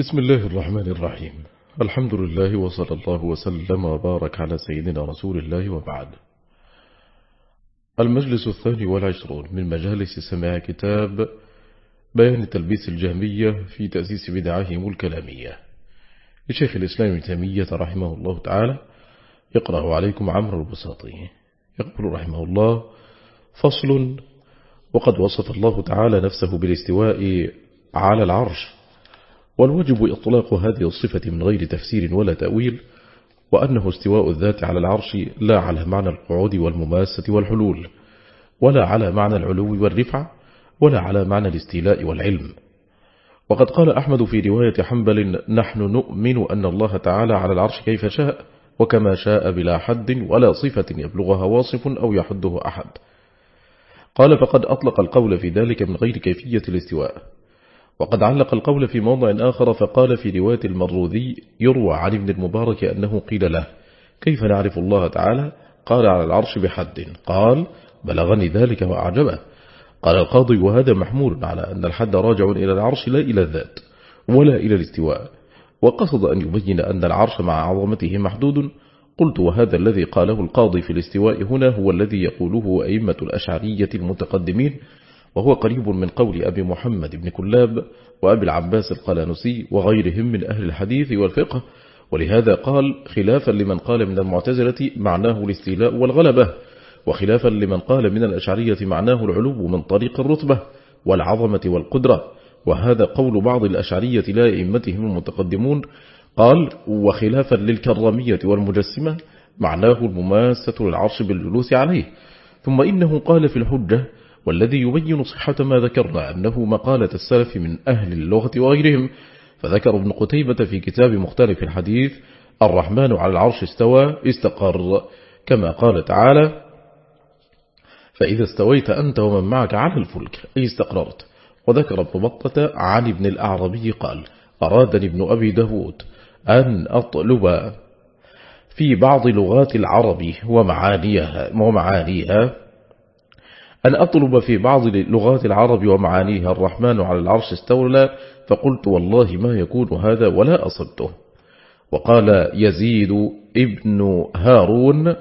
بسم الله الرحمن الرحيم. الحمد لله وصلى الله وسلم وبارك على سيدنا رسول الله وبعد. المجلس الثاني والعشرون من مجالس سماع كتاب بيان تلبيس الجهمية في تأسيس بدعهم الكلامية. لشيخ الإسلام تيمية رحمه الله تعالى يقرأ عليكم عمرو البساطي. يقول رحمه الله فصل وقد وصف الله تعالى نفسه بالاستواء على العرش. والواجب إطلاق هذه الصفة من غير تفسير ولا تأويل وأنه استواء الذات على العرش لا على معنى القعود والمماسة والحلول ولا على معنى العلو والرفع ولا على معنى الاستيلاء والعلم. وقد قال أحمد في رواية حنبل نحن نؤمن أن الله تعالى على العرش كيف شاء وكما شاء بلا حد ولا صفة يبلغها واصف أو يحده أحد. قال فقد أطلق القول في ذلك من غير كيفية الاستواء. وقد علق القول في موضع آخر فقال في رواية المروذي يروى عن ابن المبارك أنه قيل له كيف نعرف الله تعالى؟ قال على العرش بحد. قال بلغني ذلك وأعجبه. قال القاضي وهذا محمول على أن الحد راجع إلى العرش لا إلى الذات ولا إلى الاستواء. وقصد أن يبين أن العرش مع عظمته محدود. قلت وهذا الذي قاله القاضي في الاستواء هنا هو الذي يقوله أئمة الأشعرية المتقدمين وهو قريب من قول أبي محمد بن كلاب وأبي العباس القلانسي وغيرهم من أهل الحديث والفقه ولهذا قال خلافا لمن قال من المعتزلة معناه الاستيلاء والغلبة وخلافا لمن قال من الأشعرية معناه العلو من طريق الرتبة والعظمة والقدرة وهذا قول بعض الأشعرية لا إمتهم المتقدمون قال وخلافا للكرامية والمجسمة معناه المماسة للعرش بالجلوس عليه ثم إنه قال في الحجة والذي يبين صحة ما ذكرنا أنه مقالة السلف من أهل اللغة وغيرهم. فذكر ابن قتيبة في كتاب مختلف الحديث الرحمن على العرش استوى استقر. كما قال تعالى فإذا استويت أنت ومن معك على الفلك أي استقررت. وذكر ابن بطة عن ابن الأعربي قال أرادني ابن أبي داود أن أطلب في بعض لغات العرب ومعانيها, ومعانيها أن أطلب في بعض لغات العرب ومعانيها الرحمن على العرش استولى فقلت والله ما يكون هذا ولا أصبته وقال يزيد ابن هارون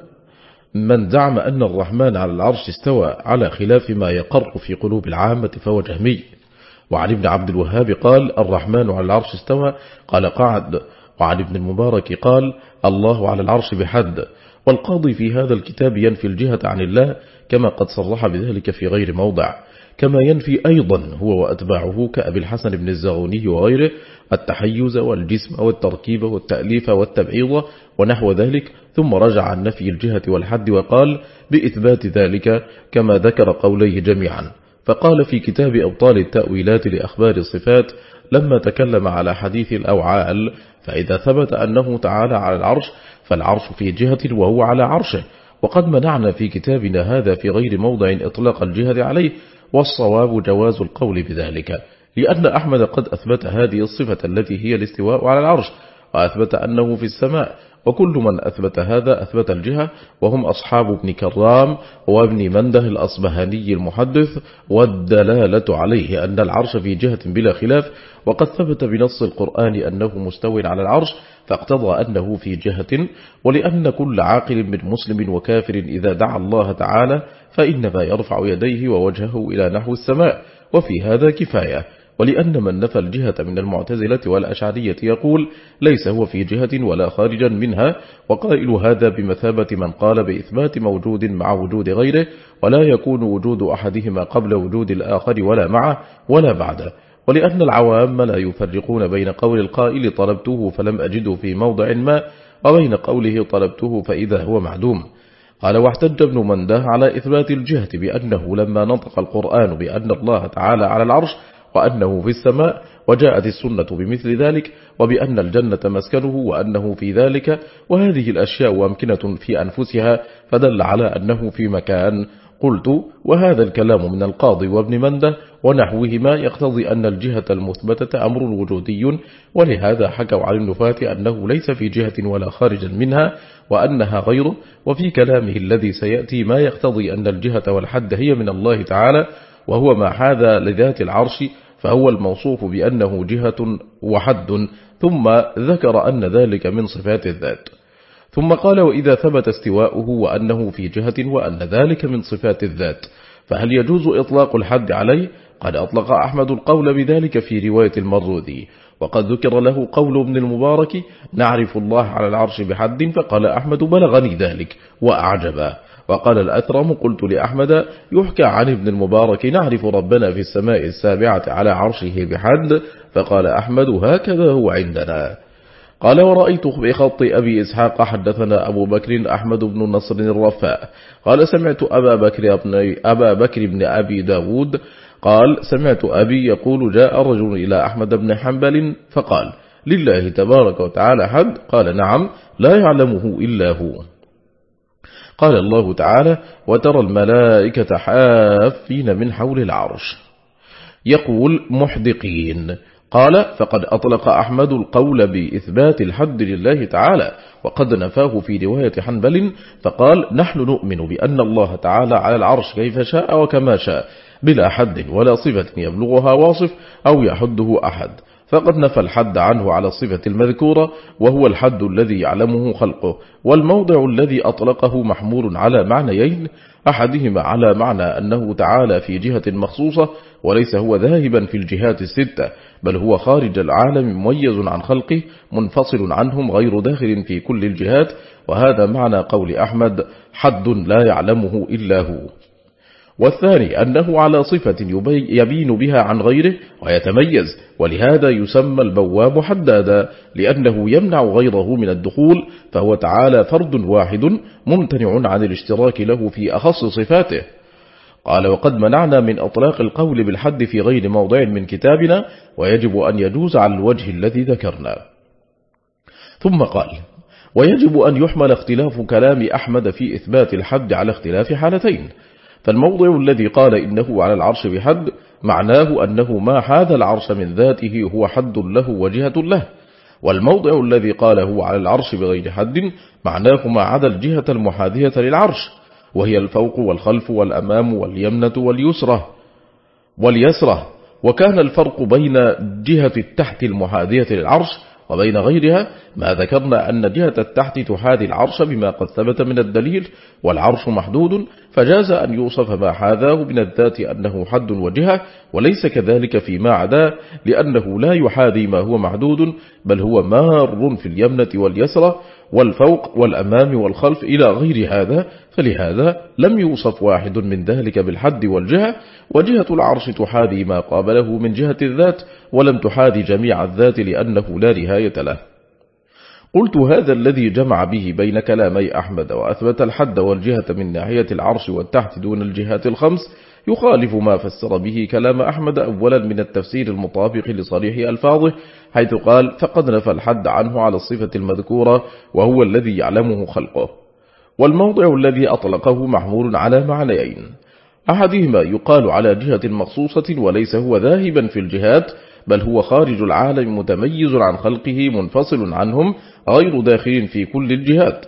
من زعم أن الرحمن على العرش استوى على خلاف ما يقر في قلوب العامة فهو جهمي. وعن ابن عبد الوهاب قال الرحمن على العرش استوى. قال قعد. وعن ابن المبارك قال الله على العرش بحد. والقاضي في هذا الكتاب ينفي الجهة عن الله كما قد صرح بذلك في غير موضع. كما ينفي أيضا هو وأتباعه كأبي الحسن بن الزغوني وغيره التحيز والجسم والتركيب والتأليف والتبعيض ونحو ذلك ثم رجع عن نفي الجهة والحد وقال بإثبات ذلك كما ذكر قوليه جميعا. فقال في كتاب أبطال التأويلات لأخبار الصفات لما تكلم على حديث الأوعال فإذا ثبت أنه تعالى على العرش فالعرش في جهة وهو على عرشه. وقد منعنا في كتابنا هذا في غير موضع إطلاق الجهة عليه والصواب جواز القول بذلك لأن أحمد قد أثبت هذه الصفة التي هي الاستواء على العرش وأثبت أنه في السماء وكل من أثبت هذا أثبت الجهة وهم أصحاب ابن كرام وابن منده الأصبهاني المحدث والدلالة عليه أن العرش في جهة بلا خلاف وقد ثبت بنص القرآن أنه مستوى على العرش فاقتضى أنه في جهة ولأن كل عاقل من مسلم وكافر إذا دعا الله تعالى فإنما يرفع يديه ووجهه إلى نحو السماء وفي هذا كفاية. ولأن من نفى الجهة من المعتزلة والأشعرية يقول ليس هو في جهة ولا خارجا منها وقائل هذا بمثابة من قال بإثبات موجود مع وجود غيره ولا يكون وجود أحدهما قبل وجود الآخر ولا معه ولا بعده. ولأن العوام لا يفرقون بين قول القائل طلبته فلم أجده في موضع ما وبين قوله طلبته فإذا هو معدوم قال واحتج ابن منده على إثبات الجهة بأنه لما نطق القرآن بأن الله تعالى على العرش وأنه في السماء وجاءت السنة بمثل ذلك وبأن الجنة مسكنه وأنه في ذلك وهذه الأشياء وامكنة في أنفسها فدل على أنه في مكان. قلت وهذا الكلام من القاضي وابن مندة ونحوهما يقتضي أن الجهة المثبتة أمر وجودي ولهذا حكوا على النفاة أنه ليس في جهة ولا خارجا منها وأنها غيره. وفي كلامه الذي سيأتي ما يقتضي أن الجهة والحد هي من الله تعالى وهو ما حاذا لذات العرش فهو الموصوف بأنه جهة وحد. ثم ذكر أن ذلك من صفات الذات. ثم قال وإذا ثبت استواؤه وأنه في جهة وأن ذلك من صفات الذات. فهل يجوز إطلاق الحد عليه؟ قد أطلق أحمد القول بذلك في رواية المرودي وقد ذكر له قول ابن المبارك نعرف الله على العرش بحد. فقال أحمد بلغني ذلك. وأعجبا. وقال الأثرم قلت لأحمد يحكى عن ابن المبارك نعرف ربنا في السماء السابعة على عرشه بحد فقال أحمد هكذا هو عندنا. قال ورأيت بخط أبي إسحاق حدثنا أبو بكر أحمد بن نصر الرفاء قال سمعت أبا بكر, ابن أبا بكر بن أبي داود قال سمعت أبي يقول جاء رجل إلى أحمد بن حنبل فقال لله تبارك وتعالى حد. قال نعم لا يعلمه إلا هو. قال الله تعالى وترى الملائكة حافين من حول العرش يقول محدقين قال فقد أطلق أحمد القول بإثبات الحد لله تعالى وقد نفاه في رواية حنبل فقال نحن نؤمن بأن الله تعالى على العرش كيف شاء وكما شاء بلا حد ولا صفة يبلغها واصف أو يحده أحد فقد نفى الحد عنه على الصفة المذكورة وهو الحد الذي يعلمه خلقه والموضع الذي أطلقه محمول على معنيين أحدهما على معنى أنه تعالى في جهة مخصوصة وليس هو ذاهبا في الجهات الستة بل هو خارج العالم مميز عن خلقه منفصل عنهم غير داخل في كل الجهات وهذا معنى قول أحمد حد لا يعلمه إلا هو. والثاني أنه على صفة يبين بها عن غيره ويتميز ولهذا يسمى البواب حدادا لأنه يمنع غيره من الدخول فهو تعالى فرد واحد ممتنع عن الاشتراك له في أخص صفاته. قال وقد منعنا من أطلاق القول بالحد في غير موضع من كتابنا ويجب أن يجوز على الوجه الذي ذكرنا. ثم قال ويجب أن يحمل اختلاف كلام أحمد في إثبات الحد على اختلاف حالتين فالموضع الذي قال إنه على العرش بحد معناه أنه ما حاذ العرش من ذاته هو حد له وجهة له. والموضع الذي قاله على العرش بغير حد معناه ما عدا الجهة المحاذية للعرش وهي الفوق والخلف والأمام واليمنة واليسرة. واليسرة وكان الفرق بين جهة التحت المحاذية للعرش وبين غيرها ما ذكرنا أن جهة التحت تحاذي العرش بما قد ثبت من الدليل والعرش محدود فجاز أن يوصف ما حاذاه من الذات أنه حد وجهة وليس كذلك فيما عدا لأنه لا يحاذي ما هو محدود بل هو مار في اليمنة واليسرى والفوق والأمام والخلف إلى غير هذا فلهذا لم يوصف واحد من ذلك بالحد والجهة. وجهة العرش تحاذي ما قابله من جهة الذات ولم تحاذي جميع الذات لأنه لا نهاية له. قلت هذا الذي جمع به بين كلامي أحمد وأثبت الحد والجهة من ناحية العرش والتحت دون الجهات الخمس يخالف ما فسر به كلام أحمد أولا من التفسير المطابق لصريح ألفاظه حيث قال فقد نفى الحد عنه على الصفة المذكورة وهو الذي يعلمه خلقه والموضع الذي أطلقه محمول على معنيين. أحدهما يقال على جهة مخصوصة وليس هو ذاهبا في الجهات بل هو خارج العالم متميز عن خلقه منفصل عنهم غير داخل في كل الجهات.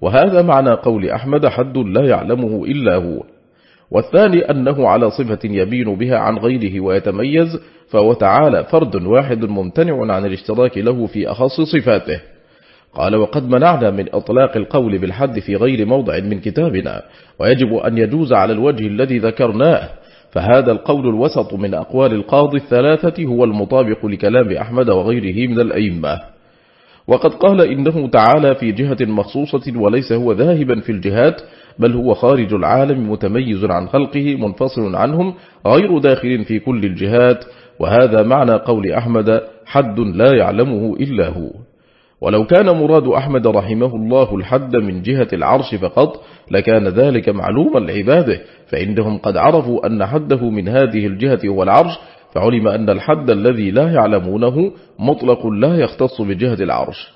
وهذا معنى قول أحمد حد لا يعلمه إلا هو. والثاني أنه على صفة يبين بها عن غيره ويتميز فهو تعالى فرد واحد ممتنع عن الاشتراك له في أخص صفاته. قال وقد منعنا من أطلاق القول بالحد في غير موضع من كتابنا ويجب أن يجوز على الوجه الذي ذكرناه فهذا القول الوسط من أقوال القاضي الثلاثة هو المطابق لكلام أحمد وغيره من الأئمة. وقد قال إنه تعالى في جهة مخصوصة وليس هو ذاهبا في الجهات بل هو خارج العالم متميز عن خلقه منفصل عنهم غير داخل في كل الجهات. وهذا معنى قول أحمد حد لا يعلمه إلا هو. ولو كان مراد أحمد رحمه الله الحد من جهة العرش فقط لكان ذلك معلوما لعباده. فإنهم قد عرفوا أن حده من هذه الجهة هو العرش فعلم أن الحد الذي لا يعلمونه مطلق لا يختص بجهة العرش.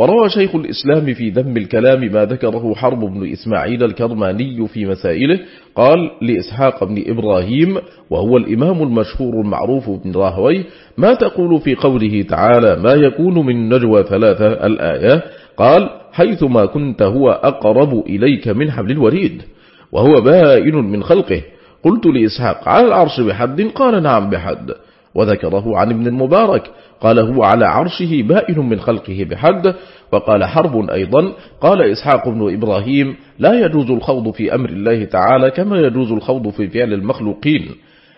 وروى شيخ الإسلام في ذم الكلام ما ذكره حرب بن إسماعيل الكرماني في مسائله. قال لإسحاق بن إبراهيم وهو الإمام المشهور المعروف بن راهوي ما تقول في قوله تعالى ما يكون من نجوى ثلاثة الآية قال حيث ما كنت هو أقرب إليك من حبل الوريد وهو بائن من خلقه. قلت لإسحاق على العرش بحد؟ قال نعم بحد. وذكره عن ابن المبارك. قال هو على عرشه بائن من خلقه بحد. وقال حرب أيضا. قال إسحاق بن إبراهيم لا يجوز الخوض في أمر الله تعالى كما يجوز الخوض في فعل المخلوقين.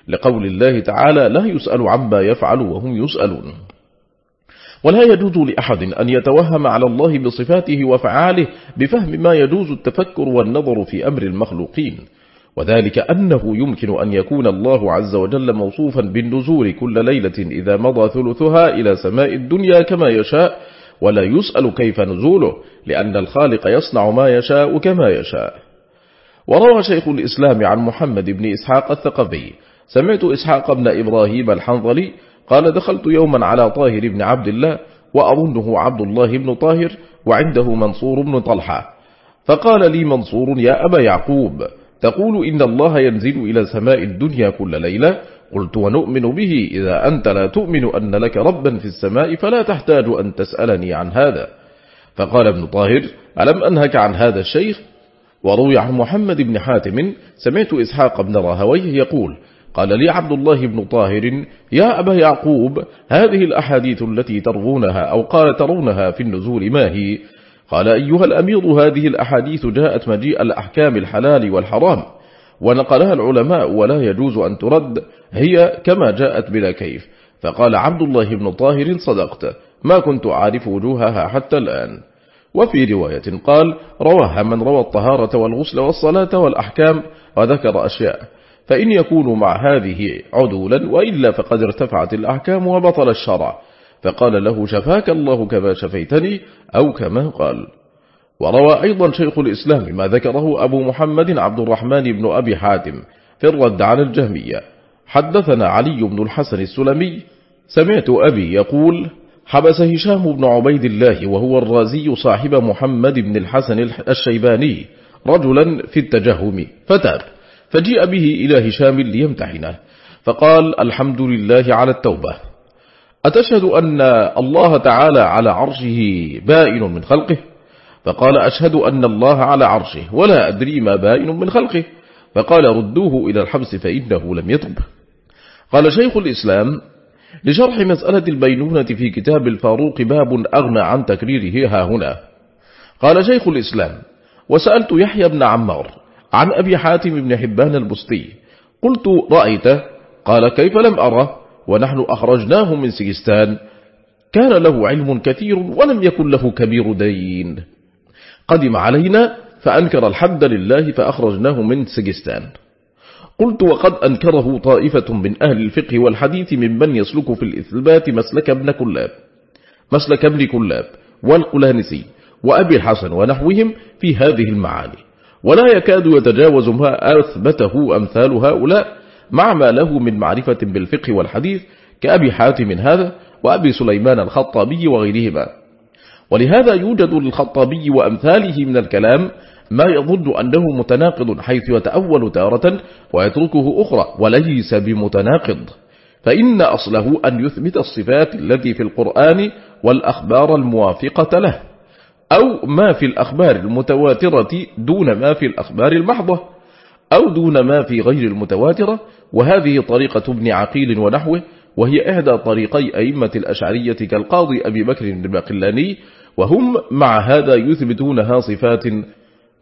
لقول الله تعالى لا يسأل عما يفعل وهم يسألون. ولا يجوز لأحد أن يتوهم على الله بصفاته وفعاله بفهم ما يجوز التفكر والنظر في أمر المخلوقين. وذلك أنه يمكن أن يكون الله عز وجل موصوفا بالنزول كل ليلة إذا مضى ثلثها إلى سماء الدنيا كما يشاء ولا يسأل كيف نزوله لأن الخالق يصنع ما يشاء كما يشاء. وروى شيخ الإسلام عن محمد بن إسحاق الثقفي سمعت إسحاق بن إبراهيم الحنظلي قال دخلت يوما على طاهر بن عبد الله وأظنه عبد الله بن طاهر وعنده منصور بن طلحة فقال لي منصور يا أبا يعقوب تقول إن الله ينزل إلى سماء الدنيا كل ليلة. قلت ونؤمن به إذا أنت لا تؤمن أن لك ربا في السماء فلا تحتاج أن تسألني عن هذا. فقال ابن طاهر ألم أنهك عن هذا الشيخ؟ وروي عن محمد بن حاتم سمعت إسحاق بن راهويه يقول قال لي عبد الله بن طاهر يا أبا يعقوب هذه الأحاديث التي ترغونها أو قال ترونها في النزول ما هي؟ قال أيها الأمير هذه الأحاديث جاءت مجيء الأحكام الحلال والحرام ونقلها العلماء ولا يجوز أن ترد هي كما جاءت بلا كيف. فقال عبد الله بن طاهر صدقت ما كنت أعرف وجوهها حتى الآن. وفي رواية قال رواها من روى الطهارة والغسل والصلاة والأحكام وذكر أشياء. فإن يكون مع هذه عدولا وإلا فقد ارتفعت الأحكام وبطل الشرع. فقال له شفاك الله كما شفيتني أو كما قال. وروى أيضا شيخ الإسلام ما ذكره أبو محمد عبد الرحمن بن أبي حاتم في الرد على الجهمية. حدثنا علي بن الحسن السلمي سمعت أبي يقول حبس هشام بن عبيد الله وهو الرازي صاحب محمد بن الحسن الشيباني رجلا في التجهم فتاب فجيء به إلى هشام ليمتحنه فقال الحمد لله على التوبة. أتشهد أن الله تعالى على عرشه بائن من خلقه؟ فقال أشهد أن الله على عرشه ولا أدري ما بائن من خلقه. فقال ردوه إلى الحبس فإنه لم يتب قال شيخ الإسلام لشرح مسألة البينونة في كتاب الفاروق باب أغنى عن تكريره ها هنا. قال شيخ الإسلام وسألت يحيى بن عمار عن أبي حاتم بن حبان البستي قلت رأيته؟ قال كيف لم أره؟ ونحن أخرجناه من سجستان. كان له علم كثير ولم يكن له كبير دين. قدم علينا فأنكر الحد لله فأخرجناه من سجستان. قلت وقد أنكره طائفة من أهل الفقه والحديث ممن يسلك في الإثبات مسلك ابن كلاب مسلك ابن كلاب والقلانسي وأبي الحسن ونحوهم في هذه المعاني. ولا يكاد يتجاوز ما أثبته أمثال هؤلاء مع ما له من معرفة بالفقه والحديث كأبي حاتم هذا وأبي سليمان الخطابي وغيرهما. ولهذا يوجد للخطابي وأمثاله من الكلام ما يظن أنه متناقض حيث يتأول تارة ويتركه أخرى وليس بمتناقض. فإن أصله أن يثبت الصفات التي في القرآن والأخبار الموافقة له أو ما في الأخبار المتواترة دون ما في الأخبار المحضة أو دون ما في غير المتواترة وهذه طريقة ابن عقيل ونحوه وهي إحدى طريقي أئمة الأشعرية كالقاضي أبي بكر الباقلاني وهم مع هذا يثبتونها صفات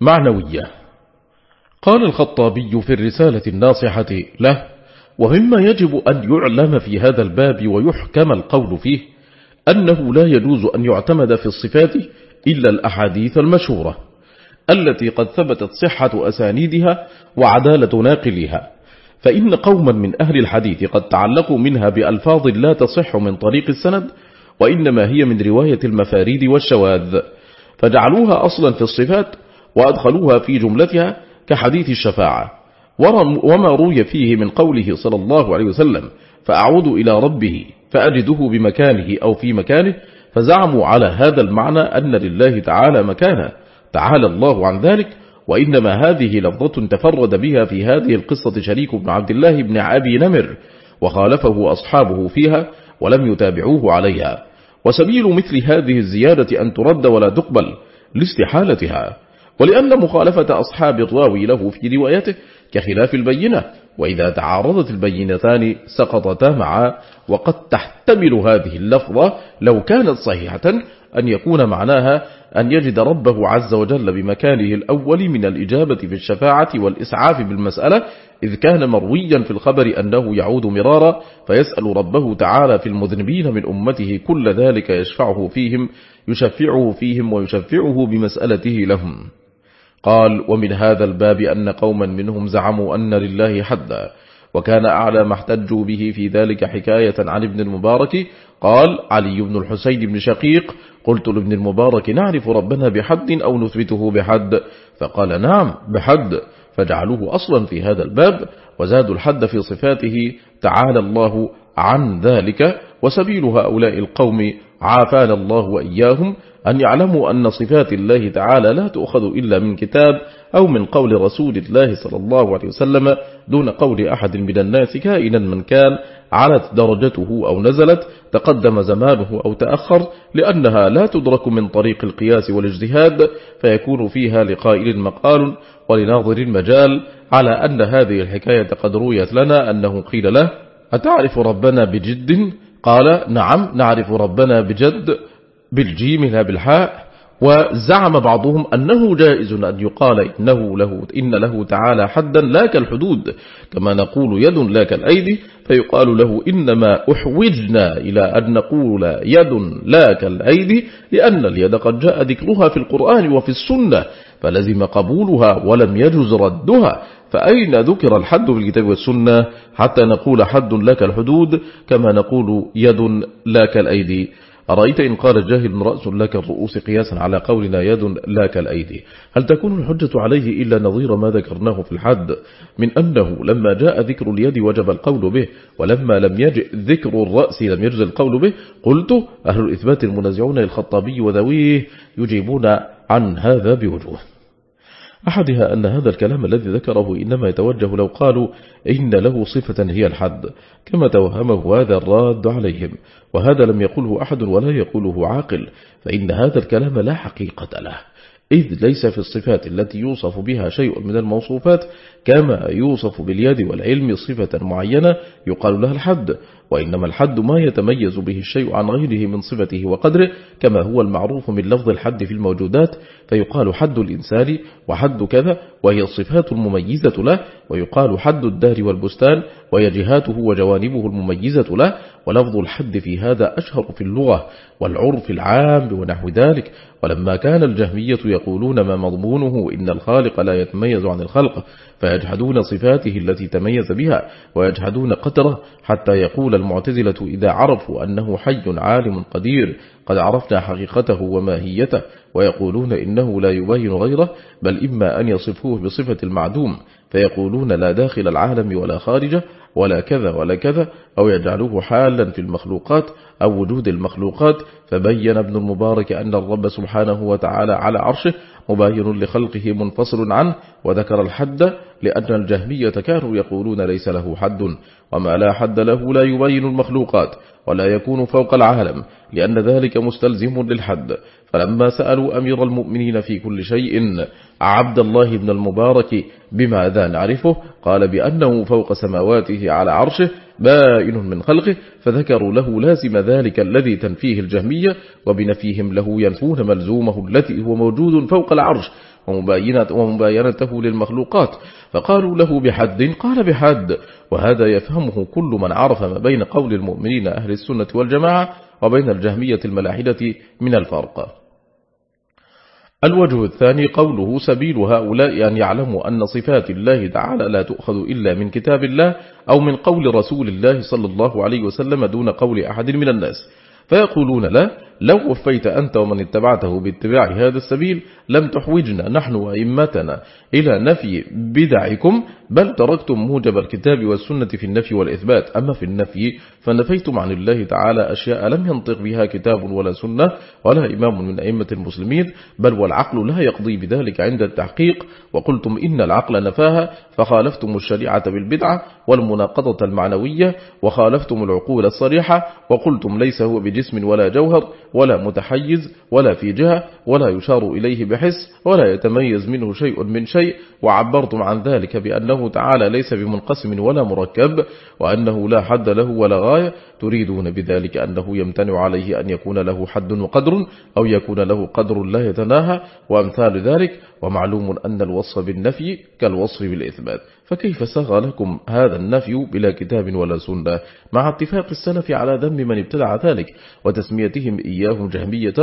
معنوية. قال الخطابي في الرسالة الناصحة له ومما يجب أن يعلم في هذا الباب ويحكم القول فيه أنه لا يجوز أن يعتمد في الصفات إلا الأحاديث المشهورة التي قد ثبتت صحة أسانيدها وعدالة ناقلها. فإن قوما من أهل الحديث قد تعلقوا منها بألفاظ لا تصح من طريق السند وإنما هي من رواية المفاريد والشواذ. فجعلوها أصلا في الصفات وأدخلوها في جملتها كحديث الشفاعة. وما روي فيه من قوله صلى الله عليه وسلم فأعود إلى ربه فأجده بمكانه أو في مكانه فزعموا على هذا المعنى أن لله تعالى مكانا تعالى الله عن ذلك وإنما هذه لفظة تفرد بها في هذه القصة شريك بن عبد الله بن عبي نمر وخالفه أصحابه فيها ولم يتابعوه عليها. وسبيل مثل هذه الزيادة أن ترد ولا تقبل لاستحالتها. ولأن مخالفة أصحاب الراوي له في روايته كخلاف البينة وإذا تعارضت البينتان سقطتا معا وقد تحتمل هذه اللفظة لو كانت صحيحة أن يكون معناها أن يجد ربه عز وجل بمكانه الأول من الإجابة في الشفاعة والإسعاف بالمسألة إذ كان مرويا في الخبر أنه يعود مرارا فيسأل ربه تعالى في المذنبين من أمته كل ذلك يشفعه فيهم يشفعه فيهم ويشفعه بمسألته لهم. قال ومن هذا الباب أن قوما منهم زعموا أن لله حدا وكان أعلى ما احتجوا به في ذلك حكاية عن ابن المبارك. قال علي بن الحسين بن شقيق قلت لابن المبارك نعرف ربنا بحد أو نثبته بحد؟ فقال نعم بحد. فجعلوه أصلا في هذا الباب وزادوا الحد في صفاته تعالى الله عن ذلك وسبيل هؤلاء القوم عافانا الله وإياهم أن يعلموا أن صفات الله تعالى لا تؤخذ إلا من كتاب أو من قول رسول الله صلى الله عليه وسلم دون قول أحد من الناس كائنا من كان علت درجته أو نزلت تقدم زمانه أو تأخر لأنها لا تدرك من طريق القياس والاجتهاد فيكون فيها لقائل مقال ولناظر مجال على أن هذه الحكاية قد رويت لنا أنه قيل له أتعرف ربنا بجد؟ قال نعم نعرف ربنا بجد بالجيم لا بالحاء وزعم بعضهم أنه جائز أن يقال إنه له إن له تعالى حدا لا كالحدود كما نقول يد لا كالأيدي فيقال له إنما أحوجنا إلى أن نقول يد لا كالأيدي لأن اليد قد جاء ذكرها في القرآن وفي السنة فلزم قبولها ولم يجز ردها. فأين ذكر الحد في الكتاب والسنة حتى نقول حد لا كالحدود كما نقول يد لا كالأيدي أرأيت إن قال الجاهل رأس لك الرؤوس قياسا على قولنا يد لا كالأيدي هل تكون الحجة عليه إلا نظير ما ذكرناه في الحد؟ من أنه لما جاء ذكر اليد وجب القول به ولما لم يجئ ذكر الرأس لم يجز القول به قلت أهل الإثبات المنازعون للخطابي وذويه يجيبون عن هذا بوجوه. أحدها أن هذا الكلام الذي ذكره إنما يتوجه لو قالوا إن له صفة هي الحد كما توهمه هذا الراد عليهم وهذا لم يقوله أحد ولا يقوله عاقل فإن هذا الكلام لا حقيقة له. إذ ليس في الصفات التي يوصف بها شيء من الموصوفات كما يوصف باليد والعلم صفة معينة يقال لها الحد وإنما الحد ما يتميز به الشيء عن غيره من صفته وقدره كما هو المعروف من لفظ الحد في الموجودات فيقال حد الإنسان وحد كذا وهي الصفات المميزة له ويقال حد الدار والبستان وهي جهاته وجوانبه المميزة له ولفظ الحد في هذا أشهر في اللغة والعرف العام ونحو ذلك. ولما كان الجهمية يقولون ما مضمونه إن الخالق لا يتميز عن الخلق فيجحدون صفاته التي تميز بها ويجحدون قدره حتى يقول المعتزلة إذا عرفوا أنه حي عالم قدير قد عرفنا حقيقته وماهيته ويقولون إنه لا يبين غيره بل إما أن يصفوه بصفة المعدوم فيقولون لا داخل العالم ولا خارجه ولا كذا ولا كذا أو يجعلوه حالا في المخلوقات أو وجود المخلوقات. فبين ابن المبارك أن الرب سبحانه وتعالى على عرشه مباين لخلقه منفصل عنه وذكر الحد لأن الجهمية كانوا يقولون ليس له حد وما لا حد له لا يبين المخلوقات ولا يكون فوق العالم لأن ذلك مستلزم للحد. فلما سألوا أمير المؤمنين في كل شيء عبد الله بن المبارك بماذا نعرفه؟ قال بأنه فوق سماواته على عرشه بائن من خلقه فذكروا له لازم ذلك الذي تنفيه الجهمية وبنفيهم له ينفون ملزومه التي هو موجود فوق العرش ومباينته للمخلوقات. فقالوا له بحد؟ قال بحد. وهذا يفهمه كل من عرف ما بين قول المؤمنين أهل السنة والجماعة وبين الجهمية الملاحدة من الفرق. الوجه الثاني قوله سبيل هؤلاء أن يعلموا أن صفات الله تعالى لا تؤخذ إلا من كتاب الله أو من قول رسول الله صلى الله عليه وسلم دون قول أحد من الناس. فيقولون لا لو وفيت أنت ومن اتبعته باتباع هذا السبيل لم تحوجنا نحن وإمتنا إلى نفي بدعكم بل تركتم موجب الكتاب والسنة في النفي والإثبات. أما في النفي فنفيتم عن الله تعالى أشياء لم ينطق بها كتاب ولا سنة ولا إمام من أئمة المسلمين بل والعقل لا يقضي بذلك عند التحقيق. وقلتم إن العقل نفاها فخالفتم الشريعة بالبدعة والمناقضة المعنوية وخالفتم العقول الصريحة وقلتم ليس هو بجسم ولا جوهر. ولا متحيز ولا في جهة ولا يشار إليه بحس ولا يتميز منه شيء من شيء. وعبرتم عن ذلك بأنه تعالى ليس بمنقسم ولا مركب وأنه لا حد له ولا غاية. تريدون بذلك أنه يمتنع عليه أن يكون له حد وقدر أو يكون له قدر لا يتناهى. وأمثال ذلك ومعلوم أن الوصف بالنفي كالوصف بالإثبات. فكيف سغى لكم هذا النفي بلا كتاب ولا سنة؟ مع اتفاق السلف على ذم من ابتدع ذلك وتسميتهم إياهم جهمية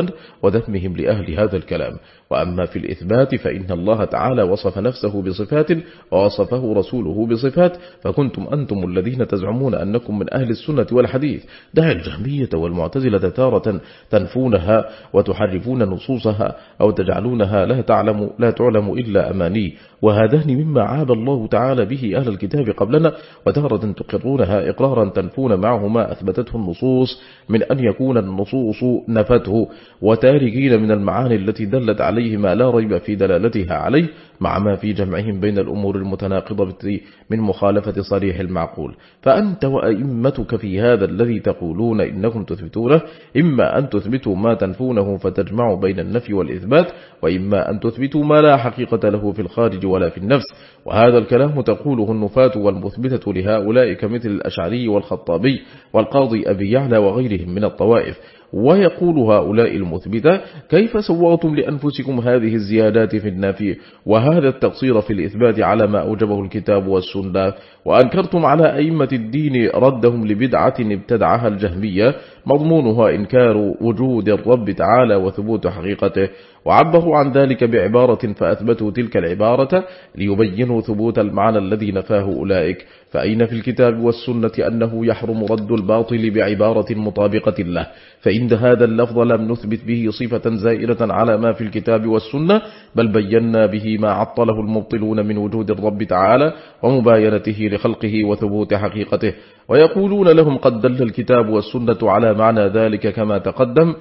وذمهم لأهل هذا الكلام. وأما في الإثبات فإن الله تعالى وصف نفسه بصفات ووصفه رسوله بصفات فكنتم أنتم الذين تزعمون أنكم من أهل السنة والحديث. دع الجهمية والمعتزلة تارة تنفونها وتحرفون نصوصها أو تجعلونها لا تعلم لا تعلم إلا أماني. وهذان مما عاب الله تعالى به أهل الكتاب قبلنا وتارة تقرونها إقرارا تنفون معه ما أثبتته النصوص من أن يكون النصوص نفته. وتاركين من المعاني التي دلت عليه ما لا ريب في دلالتها عليه مع ما في جمعهم بين الأمور المتناقضة من مخالفة صريح المعقول. فأنت وأئمتك في هذا الذي تقولون إنكم تثبتونه إما أن تثبتوا ما تنفونه فتجمعوا بين النفي والإثبات وإما أن تثبتوا ما لا حقيقة له في الخارج ولا في النفس. وهذا الكلام تقوله النفاة والمثبتة لهؤلاء كمثل الأشعري والخطابي والقاضي أبي يعلى وغيرهم من الطوائف. ويقول هؤلاء المثبتة كيف سوغتم لأنفسكم هذه الزيادات في النافي وهذا التقصير في الإثبات على ما أوجبه الكتاب والسنة؟ وأنكرتم على أئمة الدين ردهم لبدعة ابتدعها الجهمية مضمونها إنكار وجود الرب تعالى وثبوت حقيقته. وعبروا عن ذلك بعبارة فأثبتوا تلك العبارة ليبينوا ثبوت المعنى الذي نفاه أولئك. فأين في الكتاب والسنة أنه يحرم رد الباطل بعبارة مطابقة له؟ فإن هذا اللفظ لم نثبت به صفة زائرة على ما في الكتاب والسنة بل بينا به ما عطله المبطلون من وجود الرب تعالى ومباينته لخلقه وثبوت حقيقته. ويقولون لهم قد دل الكتاب والسنة على معنى ذلك كما تقدم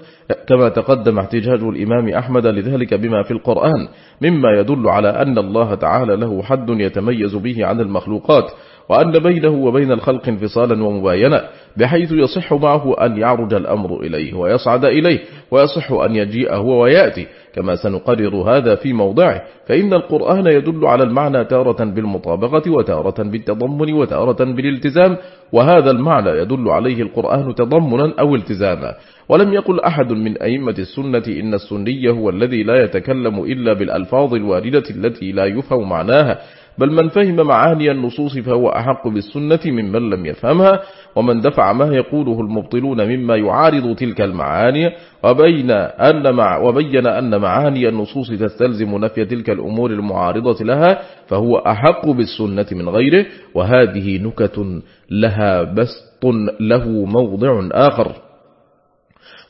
كما تقدم احتجاج الإمام أحمد لذلك بما في القرآن مما يدل على أن الله تعالى له حد يتميز به عن المخلوقات وأن بينه وبين الخلق انفصالا ومباينة بحيث يصح معه أن يعرج الأمر إليه ويصعد إليه ويصح أن يجيء هو ويأتي. كما سنقرر هذا في موضعه فإن القرآن يدل على المعنى تارة بالمطابقة وتارة بالتضمن وتارة بالالتزام وهذا المعنى يدل عليه القرآن تضمنا أو التزاما. ولم يقل أحد من أئمة السنة إن السني هو الذي لا يتكلم إلا بالألفاظ الواردة التي لا يفهم معناها بل من فهم معاني النصوص فهو أحق بالسنة ممن لم يفهمها ومن دفع ما يقوله المبطلون مما يعارض تلك المعاني وبين أن مع وبين أن معاني النصوص تستلزم نفي تلك الأمور المعارضة لها فهو أحق بالسنة من غيره وهذه نكت لها بسط له موضع آخر.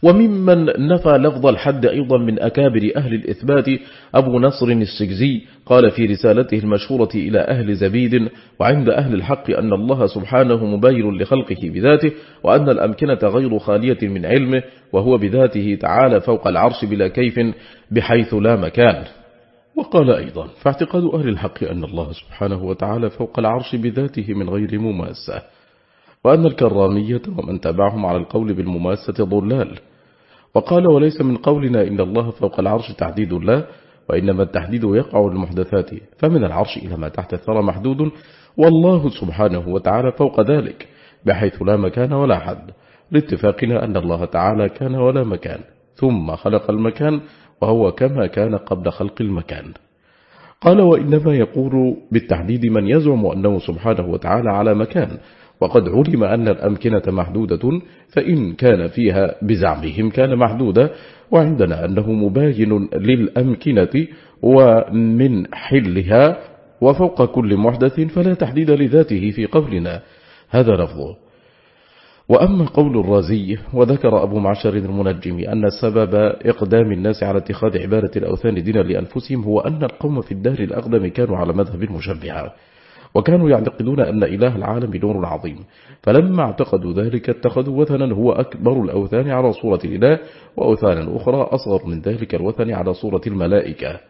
وممن نفى لفظ الحد أيضا من أكابر أهل الإثبات أبو نصر السجزي قال في رسالته المشهورة إلى أهل زبيد وعند أهل الحق أن الله سبحانه مباين لخلقه بذاته وأن الأمكنة غير خالية من علمه وهو بذاته تعالى فوق العرش بلا كيف بحيث لا مكان. وقال أيضا فاعتقاد أهل الحق أن الله سبحانه وتعالى فوق العرش بذاته من غير مماسة وأن الكرامية ومن تبعهم على القول بالمماسة ضلال. وقال وليس من قولنا إن الله فوق العرش تحديد الله وإنما التحديد يقع للمحدثات فمن العرش إلى ما تحت الثرى محدود والله سبحانه وتعالى فوق ذلك بحيث لا مكان ولا حد. لاتفاقنا أن الله تعالى كان ولا مكان ثم خلق المكان وهو كما كان قبل خلق المكان. قال وإنما يقول بالتحديد من يزعم أنه سبحانه وتعالى على مكان وقد علم أن الأمكنة محدودة فإن كان فيها بزعمهم كان محدودا وعندنا أنه مباين للأمكنة ومن حلها وفوق كل محدث فلا تحديد لذاته في قولنا. هذا لفظه. وأما قول الرازي وذكر أبو معشر المنجم أن سبب إقدام الناس على اتخاذ عبارة الأوثان دينا لأنفسهم هو أن القوم في الدار الأقدم كانوا على مذهب المشبهة وكانوا يعتقدون أن إله العالم نور عظيم. فلما اعتقدوا ذلك اتخذوا وثنا هو أكبر الأوثان على صورة الإله وأوثانا أخرى أصغر من ذلك الوثن على صورة الملائكة.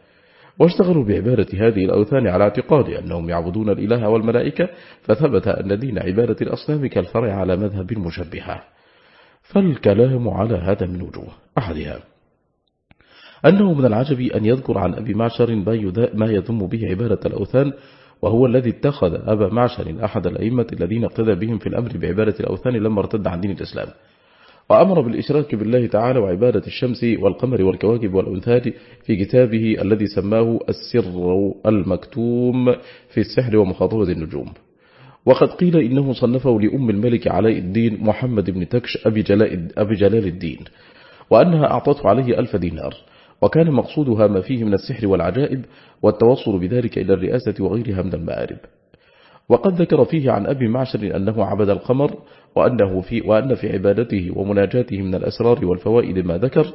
واشتغلوا بعبادة هذه الأوثان على اعتقاد أنهم يعبدون الإله والملائكة فثبت أن دين عبادة الأصنام كالفرع على مذهب المشبهة فالكلام على هذا من وجوه. أحدها أنه من العجب أن يذكر عن أبي معشر ما يذم به عبادة الأوثان وهو الذي اتخذ أبا معشر أحد الأئمة الذين اقتدى بهم في الأمر بعبادة الأوثان لما ارتد عن دين الإسلام. وأمر بالإشراك بالله تعالى وعبادة الشمس والقمر والكواكب والأنثاد في كتابه الذي سماه السر المكتوم في السحر ومخاطبة النجوم. وقد قيل إنه صنفه لأم الملك علاء الدين محمد بن تكش أبي جلال, أبي جلال الدين وأنها أعطته عليه ألف دينار. وكان مقصودها ما فيه من السحر والعجائب والتوصل بذلك إلى الرئاسة وغيرها من المآرب. وقد ذكر فيه عن أبي معشر أنه عبد القمر وأنه في وأن في عبادته ومناجاته من الأسرار والفوائد ما ذكر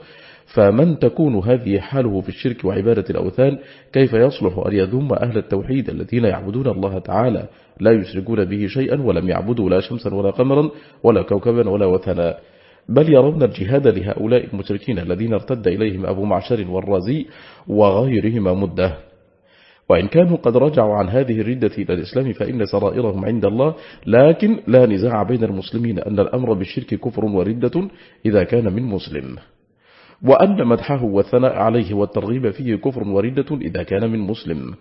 فمن تكون هذه حاله في الشرك وعبادة الأوثان كيف يصلح أن يذم أهل التوحيد الذين يعبدون الله تعالى لا يشركون به شيئا ولم يعبدوا لا شمسا ولا قمرا ولا كوكبا ولا وثنا بل يرون الجهاد لهؤلاء المشركين الذين ارتد إليهم أبو معشر والرازي وغيرهما مدة. وإن كانوا قد رجعوا عن هذه الردة إلى الإسلام فإن سرائرهم عند الله لكن لا نزاع بين المسلمين أن الأمر بالشرك كفر وردة إذا كان من مسلم. وأن مدحه والثناء عليه والترغيب فيه كفر وردة إذا كان من مسلم.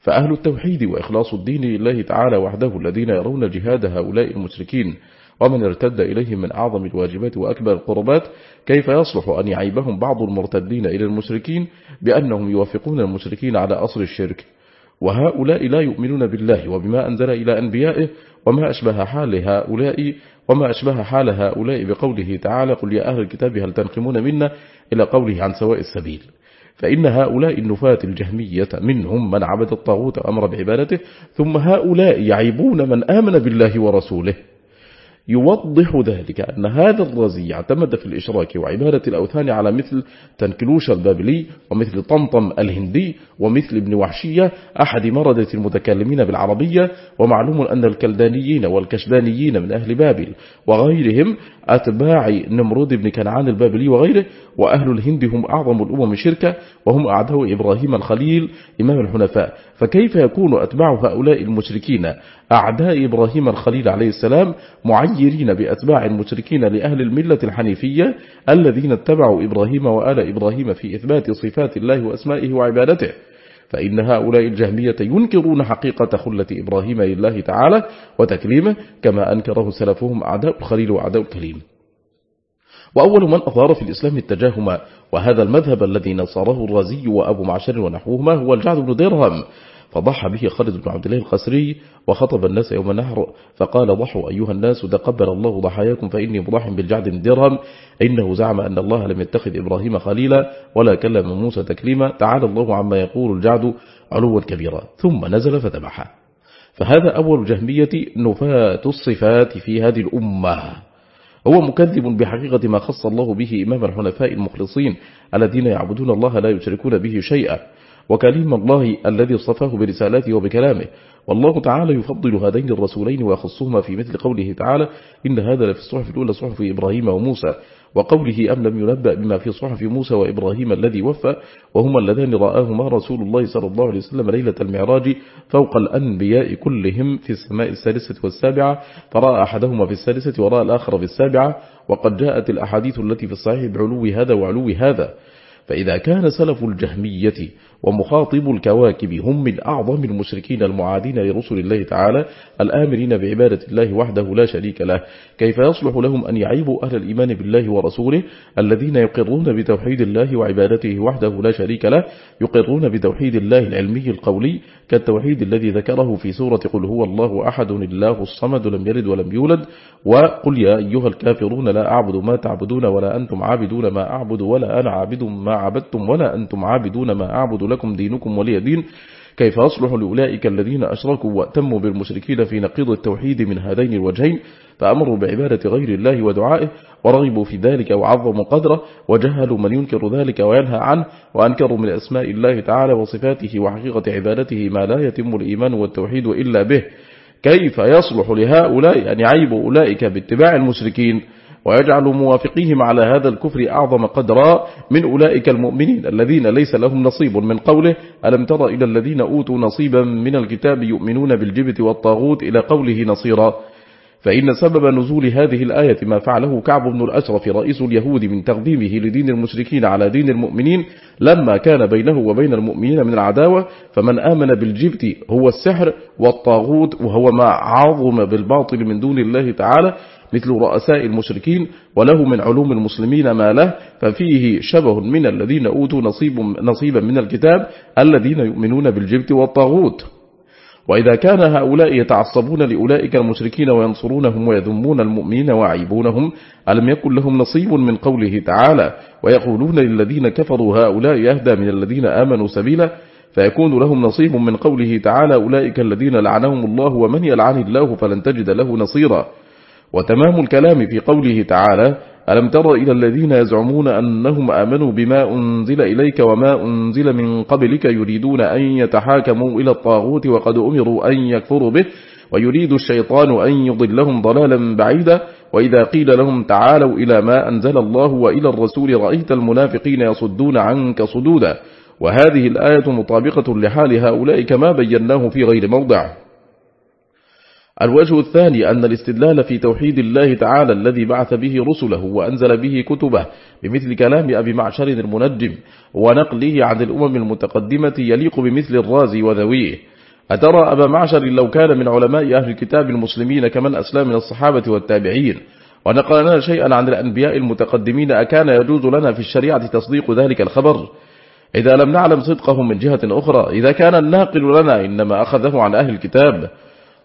فأهل التوحيد وإخلاص الدين لله تعالى وحده الذين يرون جهاد هؤلاء المشركين ومن ارتد إليهم من أعظم الواجبات وأكبر القربات كيف يصلح أن يعيبهم بعض المرتدين إلى المشركين بأنهم يوافقون المشركين على أصل الشرك؟ وهؤلاء لا يؤمنون بالله وبما أنزل إلى أنبيائه وما أشبه حال هؤلاء وما أشبه حال هؤلاء بقوله تعالى قل يا أهل الكتاب هل تنقمون منا؟ إلى قوله عن سواء السبيل. فإن هؤلاء النفاة الجهمية منهم من عبد الطاغوت أمر بعبادته ثم هؤلاء يعيبون من آمن بالله ورسوله. يوضح ذلك أن هذا الرزي اعتمد في الإشراك وعبادة الأوثان على مثل تنكلوش البابلي ومثل طمطم الهندي ومثل ابن وحشية أحد مردة المتكلمين بالعربية ومعلوم أن الكلدانيين والكشدانيين من أهل بابل وغيرهم أتباع نمرود بن كنعان البابلي وغيره وأهل الهند هم أعظم الأمم شركة وهم أعداء إبراهيم الخليل إمام الحنفاء. فكيف يكون أتباع هؤلاء المشركين أعداء إبراهيم الخليل عليه السلام معيرين بأتباع المشركين لأهل الملة الحنيفية الذين اتبعوا إبراهيم وآل إبراهيم في إثبات صفات الله وأسمائه وعبادته؟ فإن هؤلاء الجهمية ينكرون حقيقة خلة إبراهيم لله تعالى وتكليمه كما أنكره سلفهم أعداء الخليل وأعداء الكليم وأول من أظهر في الإسلام التجاهم وهذا المذهب الذي نصره الرازي وأبو معشر ونحوهما هو الجعد بن درهم. فضحى به خالد بن عبد الله الخسري وخطب الناس يوم النحر فقال ضحوا أيها الناس تقبل الله ضحاياكم فإني مضح بالجعد من درهم إنه زعم أن الله لم يتخذ إبراهيم خليلا ولا كلم موسى تكليما تعالى الله عما يقول الجعد علوا كبيرا ثم نزل فتبحى فهذا أول جهمية نفاة الصفات في هذه الأمة هو مكذب بحقيقة ما خص الله به إمام الحنفاء المخلصين الذين يعبدون الله لا يشركون به شيئا وكليم الله الذي اصطفاه برسالاته وبكلامه. والله تعالى يفضل هذين الرسولين ويخصهما في مثل قوله تعالى إن هذا لفي الصحف الأولى صحف إبراهيم وموسى. وقوله أم لم ينبأ بما في صحف موسى وإبراهيم الذي وفى؟ وهما اللذان رآهما رسول الله صلى الله عليه وسلم ليلة المعراج فوق الأنبياء كلهم في السماء السادسة والسابعة. فرأى أحدهما في السادسة ورأى الآخر في السابعة. وقد جاءت الأحاديث التي في الصحيح بعلو هذا وعلو هذا. فإذا كان سلف الجهمية ومخاطب الكواكب هم من أعظم المشركين المعادين لرسل الله تعالى الآمرين بعبادة الله وحده لا شريك له. كيف يصلح لهم أن يعيبوا أهل الإيمان بالله ورسوله؟ الذين يقرون بتوحيد الله وعبادته وحده لا شريك له يقرون بتوحيد الله العلمي القولي كالتوحيد الذي ذكره في سورة قل هو الله أحد الله الصمد لم يلد ولم يولد. وقل يا أيها الكافرون لا أعبد ما تعبدون ولا أنتم عابدون ما أعبد ولا أنا عابد ما عبدتم ولا أنتم عابدون ما أعبد لكم دينكم ولي دين. كيف أصلح لأولئك الذين أشركوا وأتموا بالمشركين في نقيض التوحيد من هذين الوجهين؟ فأمروا بعبادة غير الله ودعائه ورغبوا في ذلك وعظموا قدره وجهلوا من ينكر ذلك وينهى عنه وأنكروا من أسماء الله تعالى وصفاته وحقيقة عبادته ما لا يتم الإيمان والتوحيد إلا به. كيف يصلح لهؤلاء أن يعيبوا أولئك باتباع المشركين؟ ويجعل موافقيهم على هذا الكفر أعظم قدرا من أولئك المؤمنين الذين ليس لهم نصيب. من قوله ألم تر إلى الذين أوتوا نصيبا من الكتاب يؤمنون بالجبت والطاغوت إلى قوله نصيرا. فإن سبب نزول هذه الآية ما فعله كعب بن الأشرف رئيس اليهود من تقديمه لدين المشركين على دين المؤمنين لما كان بينه وبين المؤمنين من العداوة فمن آمن بالجبت هو السحر والطاغوت وهو ما عظم بالباطل من دون الله تعالى. مثل رؤساء المشركين وله من علوم المسلمين ما له ففيه شبه من الذين أوتوا نصيب نصيبا من الكتاب الذين يؤمنون بالجبت والطاغوت. وإذا كان هؤلاء يتعصبون لأولئك المشركين وينصرونهم ويذمون المؤمنين وعيبونهم ألم يكن لهم نصيب من قوله تعالى ويقولون للذين كفروا هؤلاء يهدى من الذين آمنوا سبيلا؟ فيكون لهم نصيب من قوله تعالى أولئك الذين لعنهم الله ومن يلعن الله فلن تجد له نصيرا. وتمام الكلام في قوله تعالى ألم تر إلى الذين يزعمون أنهم آمنوا بما أنزل إليك وما أنزل من قبلك يريدون أن يتحاكموا إلى الطاغوت وقد أمروا أن يكفروا به ويريد الشيطان أن يضلهم ضلالا بعيدا وإذا قيل لهم تعالوا إلى ما أنزل الله وإلى الرسول رأيت المنافقين يصدون عنك صدودا وهذه الآية مطابقة لحال هؤلاء كما بيناه في غير موضع الوجه الثاني أن الاستدلال في توحيد الله تعالى الذي بعث به رسله وأنزل به كتبه بمثل كلام أبي معشر المنجم ونقله عن الأمم المتقدمة يليق بمثل الرازي وذويه. أترى أبا معشر لو كان من علماء أهل الكتاب المسلمين كمن أسلام من الصحابة والتابعين. ونقلنا شيئا عن الأنبياء المتقدمين أكان يجوز لنا في الشريعة تصديق ذلك الخبر. إذا لم نعلم صدقهم من جهة أخرى إذا كان الناقل لنا إنما أخذه عن أهل الكتاب.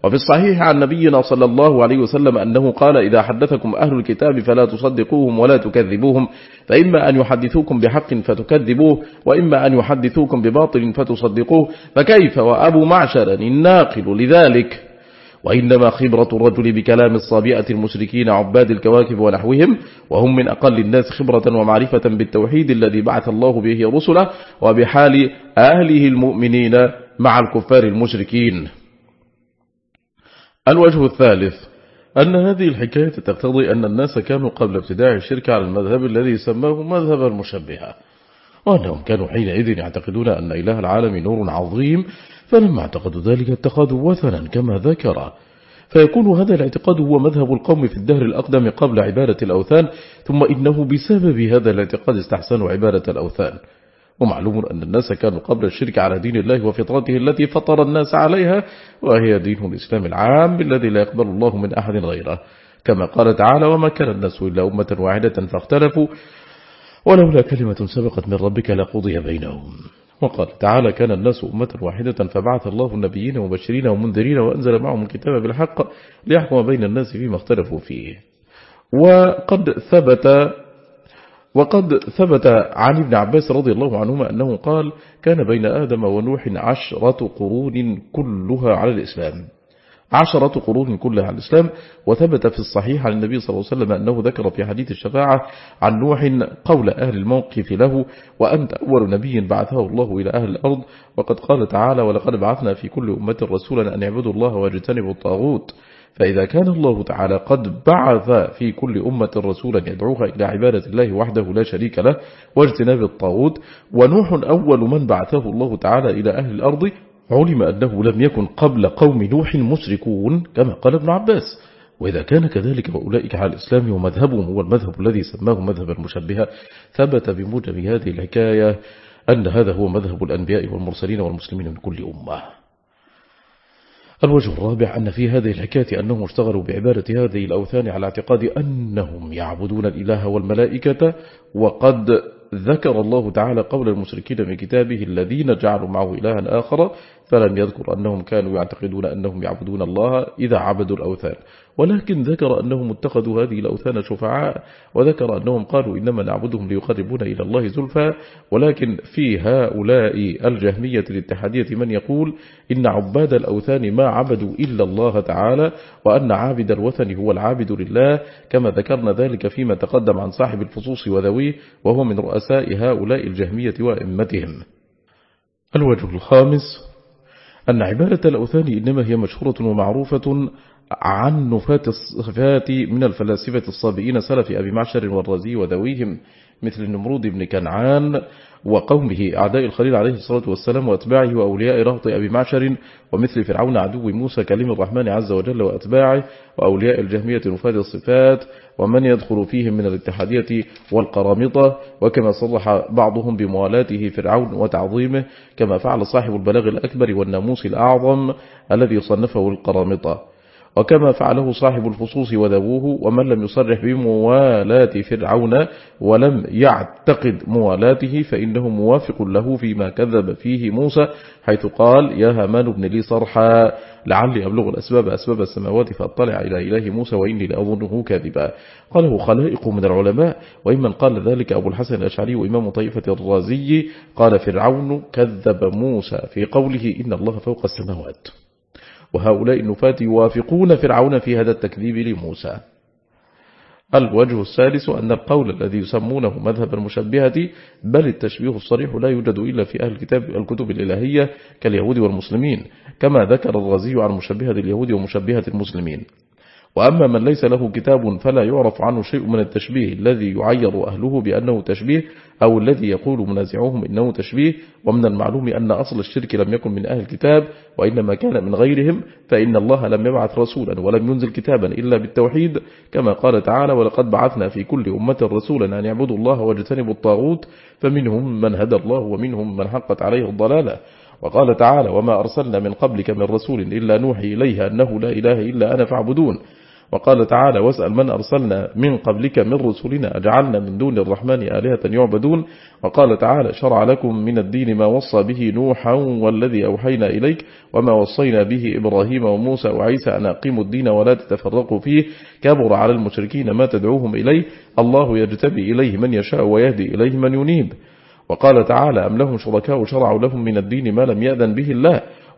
وفي الصحيح عن نبينا صلى الله عليه وسلم أنه قال إذا حدثكم أهل الكتاب فلا تصدقوهم ولا تكذبوهم فإما أن يحدثوكم بحق فتكذبوه وإما أن يحدثوكم بباطل فتصدقوه فكيف وأبو معشر الناقل لذلك؟ وإنما خبرة الرجل بكلام الصابئة المشركين عباد الكواكب ونحوهم وهم من أقل الناس خبرة ومعرفة بالتوحيد الذي بعث الله به رسله وبحال أهله المؤمنين مع الكفار المشركين. الوجه الثالث أن هذه الحكاية تقتضي أن الناس كانوا قبل ابتداع الشرك على المذهب الذي سماه مذهب المشبهة وأنهم كانوا حينئذ يعتقدون أن إله العالم نور عظيم فلما اعتقدوا ذلك اتخذوا وثنا كما ذكر. فيكون هذا الاعتقاد هو مذهب القوم في الدهر الأقدم قبل عبادة الأوثان ثم إنه بسبب هذا الاعتقاد استحسنوا عبادة الأوثان. ومعلوم أن الناس كانوا قبل الشرك على دين الله وفطرته التي فطر الناس عليها وهي دين الإسلام العام الذي لا يقبل الله من أحد غيره. كما قال تعالى وما كان الناس إلا أمة واحدة فاختلفوا ولولا كلمة سبقت من ربك لقضي بينهم. وقال تعالى كان الناس أمة واحدة فبعث الله النبيين مبشرين ومنذرين وأنزل معهم الكتاب بالحق ليحكم بين الناس فيما اختلفوا فيه. وقد ثبت وقد ثبت عن ابن عباس رضي الله عنهما أنه قال كان بين آدم ونوح عشرة قرون كلها على الإسلام. عشرة قرون كلها على الإسلام. وثبت في الصحيح عن النبي صلى الله عليه وسلم أنه ذكر في حديث الشفاعة عن نوح قول أهل الموقف له وأنت أول نبي بعثه الله إلى أهل الأرض. وقد قال تعالى ولقد بعثنا في كل أمة رسولا أن يعبدوا الله واجتنبوا الطاغوت. فإذا كان الله تعالى قد بعث في كل أمة رسولا يدعوها إلى عبادة الله وحده لا شريك له واجتناب الطاغوت ونوح أول من بعثه الله تعالى إلى أهل الأرض علم أنه لم يكن قبل قوم نوح مشركون كما قال ابن عباس. وإذا كان كذلك وأولئك على الإسلام ومذهبهم هو المذهب الذي سماه مذهب المشبهة ثبت بموجب هذه الحكاية أن هذا هو مذهب الأنبياء والمرسلين والمسلمين من كل أمة. الوجه الرابع أن في هذه الحكاية أنهم اشتغلوا بعبادة هذه الأوثان على اعتقاد أنهم يعبدون الإله والملائكة وقد ذكر الله تعالى قول المشركين من كتابه الذين جعلوا معه إلها آخر فلم يذكر أنهم كانوا يعتقدون أنهم يعبدون الله إذا عبدوا الأوثان. ولكن ذكر أنهم اتخذوا هذه الأوثان شفعاء وذكر أنهم قالوا إنما نعبدهم ليقربون إلى الله زلفى. ولكن في هؤلاء الجهمية الاتحادية من يقول إن عباد الأوثان ما عبدوا إلا الله تعالى وأن عابد الوثن هو العابد لله كما ذكرنا ذلك فيما تقدم عن صاحب الفصوص وذويه وهو من رؤساء هؤلاء الجهمية وإمتهم الوجه الخامس أن عبادة الأوثان إنما هي مشهورة ومعروفة عن نفات الصفات من الفلاسفة الصابئين سلف أبي معشر والرزي وذويهم. مثل النمرود بن كنعان وقومه أعداء الخليل عليه الصلاة والسلام وأتباعه وأولياء رهط أبي معشر ومثل فرعون عدو موسى كلم الرحمن عز وجل وأتباعه وأولياء الجهمية نفاذ الصفات ومن يدخل فيهم من الاتحادية والقرامطة وكما صرح بعضهم بموالاته فرعون وتعظيمه كما فعل صاحب البلاغ الأكبر والناموس الأعظم الذي صنفه القرامطة. وكما فعله صاحب الفصوص وذووه ومن لم يصرح بموالاة فرعون ولم يعتقد موالاته فإنه موافق له فيما كذب فيه موسى حيث قال يا هامان ابن لي صرحا لعلي أبلغ الأسباب أسباب السماوات فأطلع إلى إله موسى وإني لأظنه كاذبا. قاله خلائق من العلماء وإمن قال ذلك أبو الحسن الأشعري وإمام طائفة الرازي قال فرعون كذب موسى في قوله إن الله فوق السماوات. وهؤلاء النفاة يوافقون فرعون في هذا التكذيب لموسى. الوجه الثالث أن القول الذي يسمونه مذهب المشبهة بل التشبيه الصريح لا يوجد إلا في أهل الكتاب الكتب الإلهية كاليهود والمسلمين كما ذكر الغزي عن مشبهة اليهود ومشبهة المسلمين. وأما من ليس له كتاب فلا يعرف عنه شيء من التشبيه الذي يعير أهله بأنه تشبيه أو الذي يقول منازعهم إنه تشبيه ومن المعلوم أن أصل الشرك لم يكن من أهل الكتاب وإنما كان من غيرهم فإن الله لم يبعث رسولا ولم ينزل كتابا إلا بالتوحيد كما قال تعالى ولقد بعثنا في كل أمة رسولا أن يعبدوا الله واجتنبوا الطاغوت فمنهم من هدى الله ومنهم من حقت عليه الضلالة. وقال تعالى وما أرسلنا من قبلك من رسول إلا نوحي إليها أنه لا إله إلا أنا فاعبدون وقال تعالى واسأل من أرسلنا من قبلك من رسلنا أجعلنا من دون الرحمن آلهة يعبدون؟ وقال تعالى شرع لكم من الدين ما وصى به نوحا والذي أوحينا إليك وما وصينا به إبراهيم وموسى وعيسى أن أقيموا الدين ولا تتفرقوا فيه. كبر على المشركين ما تدعوهم إليه. الله يجتبي إليه من يشاء ويهدي إليه من ينيب. وقال تعالى أم لهم شركاء شرعوا لهم من الدين ما لم يأذن به الله؟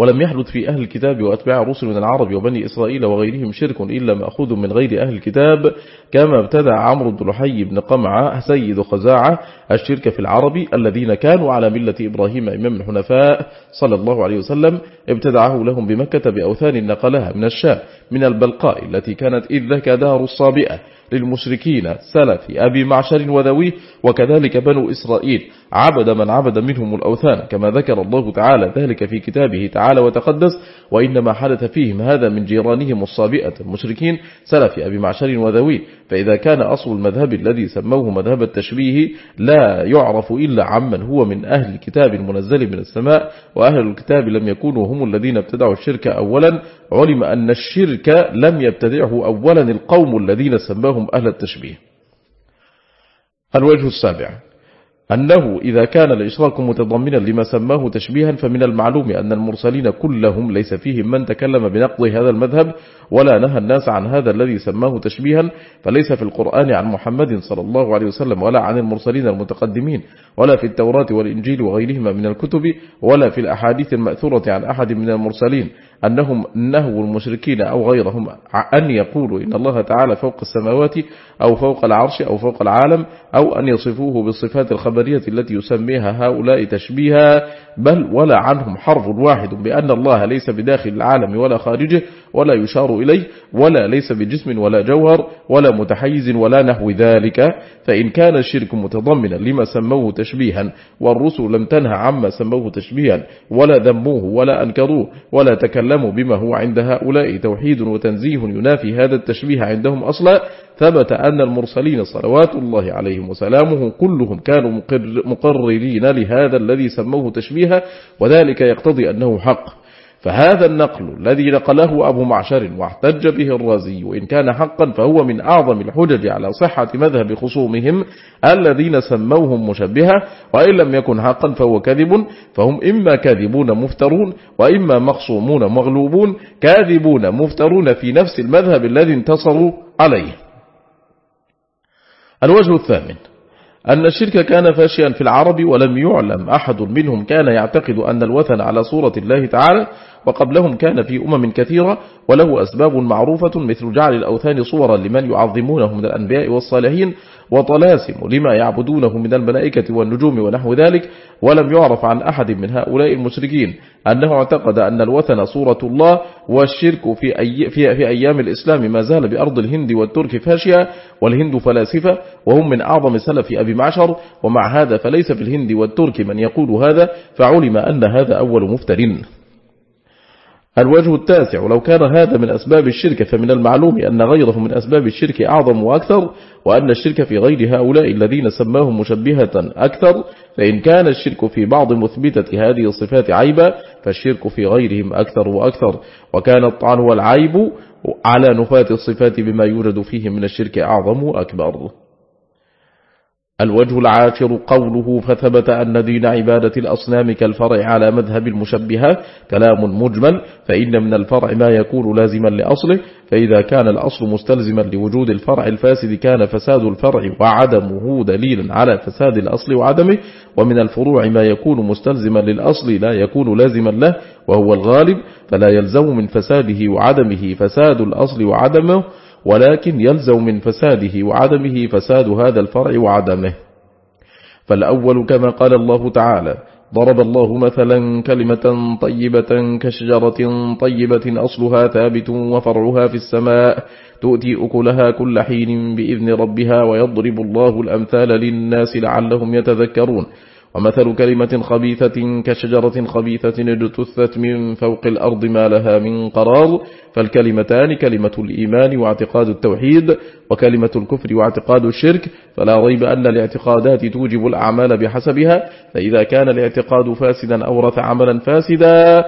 ولم يحدث في أهل الكتاب وأتباع رسل من العرب وبني إسرائيل وغيرهم شرك إلا مأخوذ من غير أهل الكتاب كما ابتدع عمرو بن لحي بن قمعة سيد خزاعة الشرك في العرب الذين كانوا على ملة إبراهيم إمام الحنفاء صلى الله عليه وسلم ابتدعه لهم بمكة بأوثان نقلها من الشام من البلقاء التي كانت إذ ذاك دار الصابئة. للمشركين سلف أبي معشر وذويه وكذلك بنو إسرائيل. عبد من عبد منهم الأوثان كما ذكر الله تعالى ذلك في كتابه تعالى وتقدس. وإنما حدث فيهم هذا من جيرانهم الصابئة المشركين سلف أبي معشر وذويه فإذا كان أصل المذهب الذي سموه مذهب التشبيه لا يعرف إلا عمن هو من أهل الكتاب المنزل من السماء وأهل الكتاب لم يكونوا هم الذين ابتدعوا الشرك أولا. علم أن الشرك لم يبتدعه أولا القوم الذين سماهم أهل التشبيه. الوجه السابع. أنه إذا كان الإشراك متضمنا لما سماه تشبيها فمن المعلوم أن المرسلين كلهم ليس فيهم من تكلم بنقض هذا المذهب ولا نهى الناس عن هذا الذي سماه تشبيها فليس في القرآن عن محمد صلى الله عليه وسلم ولا عن المرسلين المتقدمين ولا في التوراة والإنجيل وغيرهما من الكتب ولا في الأحاديث المأثورة عن أحد من المرسلين. أنهم نهوا المشركين أو غيرهم أن يقولوا إن الله تعالى فوق السماوات أو فوق العرش أو فوق العالم أو أن يصفوه بالصفات الخبرية التي يسميها هؤلاء تشبيها بل ولا عنهم حرف واحد بأن الله ليس بداخل العالم ولا خارجه ولا يشار إليه ولا ليس بجسم ولا جوهر ولا متحيز ولا نحو ذلك فإن كان الشرك متضمنا لما سموه تشبيها والرسل لم تنهى عما سموه تشبيها ولا ذموه ولا أنكروه ولا تكلموا بما هو عند هؤلاء. توحيد وتنزيه ينافي هذا التشبيه عندهم أصلا. ثبت أن المرسلين صلوات الله عليهم وسلامه كلهم كانوا مقررين لهذا الذي سموه تشبيها. وذلك يقتضي أنه حق. فهذا النقل الذي نقله أبو معشر واحتج به الرازي وإن كان حقا فهو من أعظم الحجج على صحة مذهب خصومهم الذين سموهم مشبهة وإن لم يكن حقا فهو كذب فهم إما كاذبون مفترون وإما مخصومون مغلوبون كاذبون مفترون في نفس المذهب الذي انتصروا عليه. الوجه الثامن. أن الشرك كان فاشيا في العرب ولم يعلم أحد منهم كان يعتقد أن الوثن على صورة الله تعالى وقبلهم كان في أمم كثيرة وله أسباب معروفة مثل جعل الأوثان صورا لمن يعظمونه من الأنبياء والصالحين وطلاسم لما يعبدونه من الملائكة والنجوم ونحو ذلك ولم يعرف عن أحد من هؤلاء المشركين أنه اعتقد أن الوثن صورة الله والشرك في, أي في, في أيام الإسلام ما زال بأرض الهند والترك فاشيا والهند فلاسفة وهم من أعظم سلف أبي معشر ومع هذا فليس في الهند والترك من يقول هذا فعلم أن هذا أول مفترين الوجه التاسع لو كان هذا من أسباب الشرك فمن المعلوم أن غيره من أسباب الشرك أعظم وأكثر وأن الشرك في غير هؤلاء الذين سماهم مشبهة أكثر. فإن كان الشرك في بعض مثبتة هذه الصفات عيبا فالشرك في غيرهم أكثر وأكثر. وكان الطعن والعيب على نفاة الصفات بما يوجد فيه من الشرك أعظم وأكبر. الوجه العاشر قوله فثبت أن دين عبادة الأصنام كالفرع على مذهب المشبهة كلام مجمل فإن من الفرع ما يكون لازما لأصله فإذا كان الأصل مستلزما لوجود الفرع الفاسد كان فساد الفرع وعدمه دليلا على فساد الأصل وعدمه ومن الفروع ما يكون مستلزما للأصل لا يكون لازما له وهو الغالب فلا يلزم من فساده وعدمه فساد الأصل وعدمه. ولكن يلزم من فساده وعدمه فساد هذا الفرع وعدمه. فالأول كما قال الله تعالى ضرب الله مثلا كلمة طيبة كشجرة طيبة أصلها ثابت وفرعها في السماء تؤتي أكلها كل حين بإذن ربها ويضرب الله الأمثال للناس لعلهم يتذكرون. ومثل كلمة خبيثة كشجرة خبيثة اجتثت من فوق الأرض ما لها من قرار فالكلمتان كلمة الإيمان واعتقاد التوحيد وكلمة الكفر واعتقاد الشرك فلا ريب أن الاعتقادات توجب الأعمال بحسبها فإذا كان الاعتقاد فاسدا أورث عملا فاسدا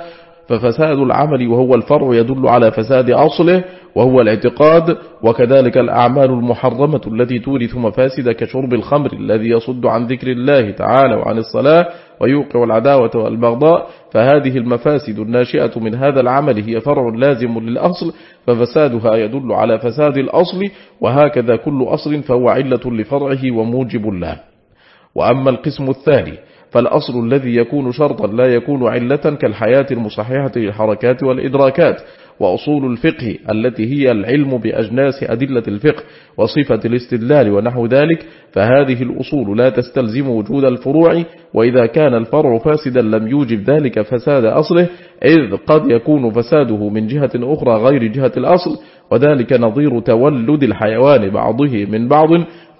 ففساد العمل وهو الفرع يدل على فساد أصله وهو الاعتقاد وكذلك الأعمال المحرمة التي تورث مفاسد كشرب الخمر الذي يصد عن ذكر الله تعالى وعن الصلاة ويوقع العداوة والبغضاء فهذه المفاسد الناشئة من هذا العمل هي فرع لازم للأصل ففسادها يدل على فساد الأصل وهكذا كل أصل فهو علة لفرعه وموجب له. وأما القسم الثاني فالأصل الذي يكون شرطا لا يكون علة كالحياة المصححة للحركات والإدراكات وأصول الفقه التي هي العلم بأجناس أدلة الفقه وصفة الاستدلال ونحو ذلك فهذه الأصول لا تستلزم وجود الفروع وإذا كان الفرع فاسدا لم يوجب ذلك فساد أصله إذ قد يكون فساده من جهة أخرى غير جهة الأصل وذلك نظير تولد الحيوان بعضه من بعض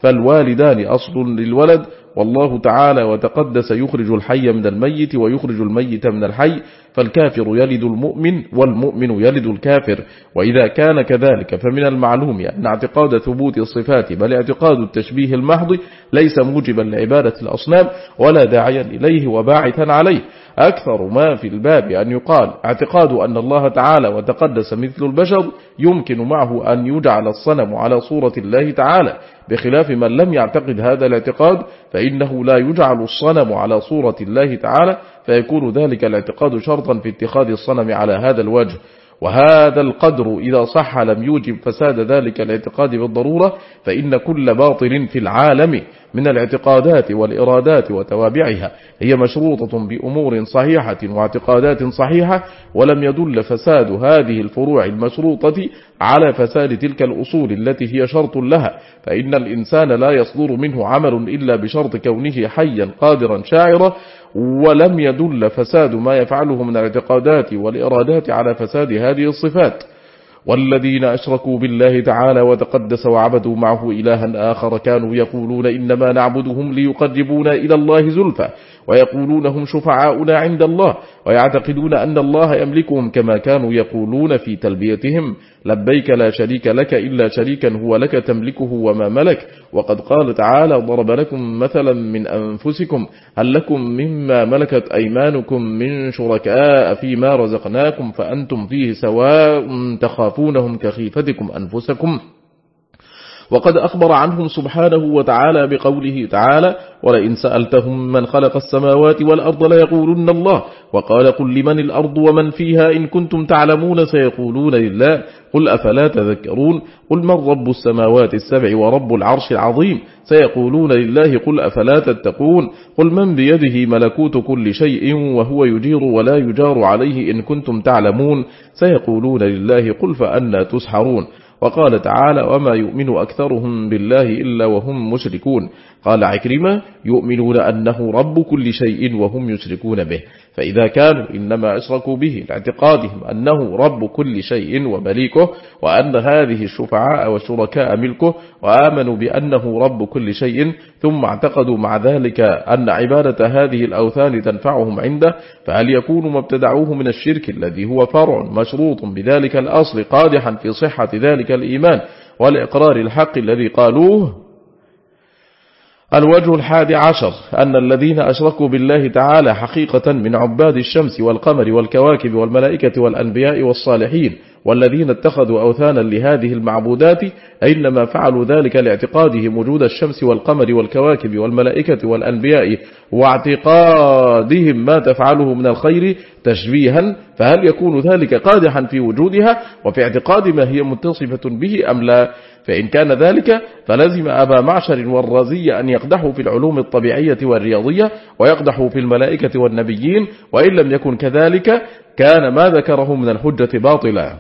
فالوالدان أصل للولد والله تعالى وتقدس يخرج الحي من الميت ويخرج الميت من الحي فالكافر يلد المؤمن والمؤمن يلد الكافر وإذا كان كذلك فمن المعلوم أن اعتقاد ثبوت الصفات بل اعتقاد التشبيه المحض ليس موجبا لعبادة الأصنام ولا داعيا إليه وباعثا عليه. أكثر ما في الباب أن يقال اعتقاد أن الله تعالى وتقدس مثل البشر يمكن معه أن يجعل الصنم على صورة الله تعالى بخلاف من لم يعتقد هذا الاعتقاد فإنه لا يجعل الصنم على صورة الله تعالى فيكون ذلك الاعتقاد شرطا في اتخاذ الصنم على هذا الوجه وهذا القدر إذا صح لم يوجب فساد ذلك الاعتقاد بالضرورة فإن كل باطل في العالم من الاعتقادات والإرادات وتوابعها. هي مشروطة بأمور صحيحة واعتقادات صحيحة ولم يدل فساد هذه الفروع المشروطة على فساد تلك الأصول التي هي شرط لها. فإن الإنسان لا يصدر منه عمل إلا بشرط كونه حيا قادرا شاعرا. ولم يدل فساد ما يفعله من الاعتقادات والإرادات على فساد هذه الصفات. والذين أشركوا بالله تعالى وتقدس وعبدوا معه إلها آخر كانوا يقولون إنما نعبدهم ليقربونا إلى الله زلفى. ويقولون هم شفعاؤنا عند الله ويعتقدون أن الله يملكهم كما كانوا يقولون في تلبيتهم لبيك لا شريك لك إلا شريكا هو لك تملكه وما ملك. وقد قال تعالى ضرب لكم مثلا من أنفسكم هل لكم مما ملكت أيمانكم من شركاء فيما رزقناكم فأنتم فيه سواء تخافونهم كخيفتكم أنفسكم؟ وقد أخبر عنهم سبحانه وتعالى بقوله تعالى ولئن سألتهم من خلق السماوات والأرض ليقولن الله وقال قل لمن الأرض ومن فيها إن كنتم تعلمون سيقولون لله قل أفلا تذكرون؟ قل من رب السماوات السبع ورب العرش العظيم؟ سيقولون لله قل أفلا تتقون؟ قل من بيده ملكوت كل شيء وهو يجير ولا يجار عليه إن كنتم تعلمون؟ سيقولون لله قل فأنا تسحرون. وقال تعالى وما يؤمن أكثرهم بالله إلا وهم مشركون. قال عكرمة يؤمنون أنه رب كل شيء وهم يشركون به. فإذا كانوا إنما أشركوا به لاعتقادهم أنه رب كل شيء ومليكه وأن هذه الشفعاء والشركاء ملكه وآمنوا بأنه رب كل شيء ثم اعتقدوا مع ذلك أن عبادة هذه الأوثان تنفعهم عنده فهل يكون ما ابتدعوه من الشرك الذي هو فرع مشروط بذلك الأصل قادحا في صحة ذلك الإيمان والإقرار الحق الذي قالوه؟ الوجه الحادي عشر أن الذين أشركوا بالله تعالى حقيقة من عباد الشمس والقمر والكواكب والملائكة والأنبياء والصالحين والذين اتخذوا أوثانا لهذه المعبودات إنما فعلوا ذلك لاعتقادهم وجود الشمس والقمر والكواكب والملائكة والأنبياء واعتقادهم ما تفعله من الخير تشبيها فهل يكون ذلك قادحا في وجودها؟ وفي اعتقاد ما هي متصفة به أم لا؟ فإن كان ذلك فلزم أبا معشر والرازي أن يقدحوا في العلوم الطبيعية والرياضية ويقدحوا في الملائكة والنبيين وإن لم يكن كذلك كان ما ذكره من الحجة باطلا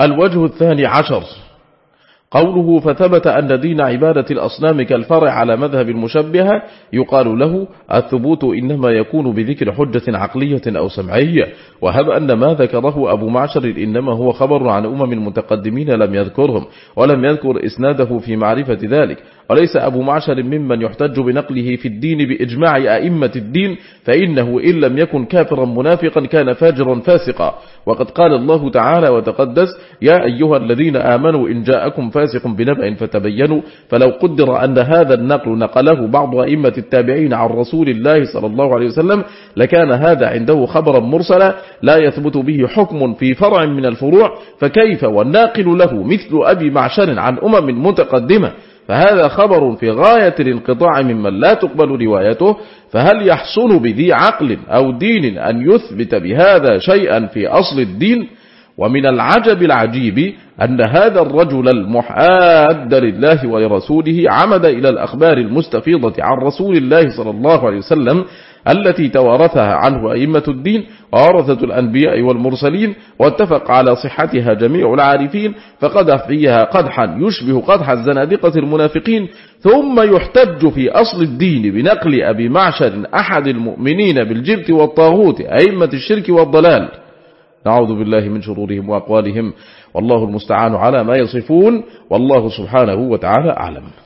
الوجه الثاني عشر. قوله فثبت أن دين عبادة الأصنام كالفرع على مذهب المشبهة يقال له الثبوت إنما يكون بذكر حجة عقلية أو سمعية وهب أن ما ذكره أبو معشر إنما هو خبر عن أمم متقدمين لم يذكرهم ولم يذكر إسناده في معرفة ذلك. وليس أبو معشر ممن يحتج بنقله في الدين بإجماع أئمة الدين؟ فإنه إن لم يكن كافرا منافقا كان فاجرا فاسقا. وقد قال الله تعالى وتقدس يا أيها الذين آمنوا إن جاءكم فاسق بنبأ فتبينوا. فلو قدر أن هذا النقل نقله بعض أئمة التابعين عن رسول الله صلى الله عليه وسلم لكان هذا عنده خبرا مرسلا لا يثبت به حكم في فرع من الفروع. فكيف والناقل له مثل أبي معشر عن أمم متقدمة؟ فهذا خبر في غاية الانقطاع ممن لا تقبل روايته فهل يحصل بذي عقل أو دين أن يثبت بهذا شيئا في أصل الدين؟ ومن العجب العجيب أن هذا الرجل المحاد لله ولرسوله عمد إلى الأخبار المستفيضة عن رسول الله صلى الله عليه وسلم التي توارثها عنه أئمة الدين وورثة الأنبياء والمرسلين واتفق على صحتها جميع العارفين فقدح فيها قدحا يشبه قدح الزنادقة المنافقين ثم يحتج في أصل الدين بنقل أبي معشر أحد المؤمنين بالجبت والطاغوت أئمة الشرك والضلال. نعوذ بالله من شرورهم وأقوالهم والله المستعان على ما يصفون والله سبحانه وتعالى أعلم.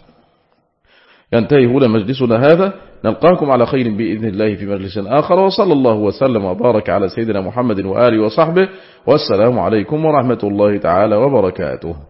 ينتهي هنا مجلسنا هذا. نلقاكم على خير بإذن الله في مجلس آخر. وصلى الله وسلم وبارك على سيدنا محمد وآله وصحبه. والسلام عليكم ورحمة الله تعالى وبركاته.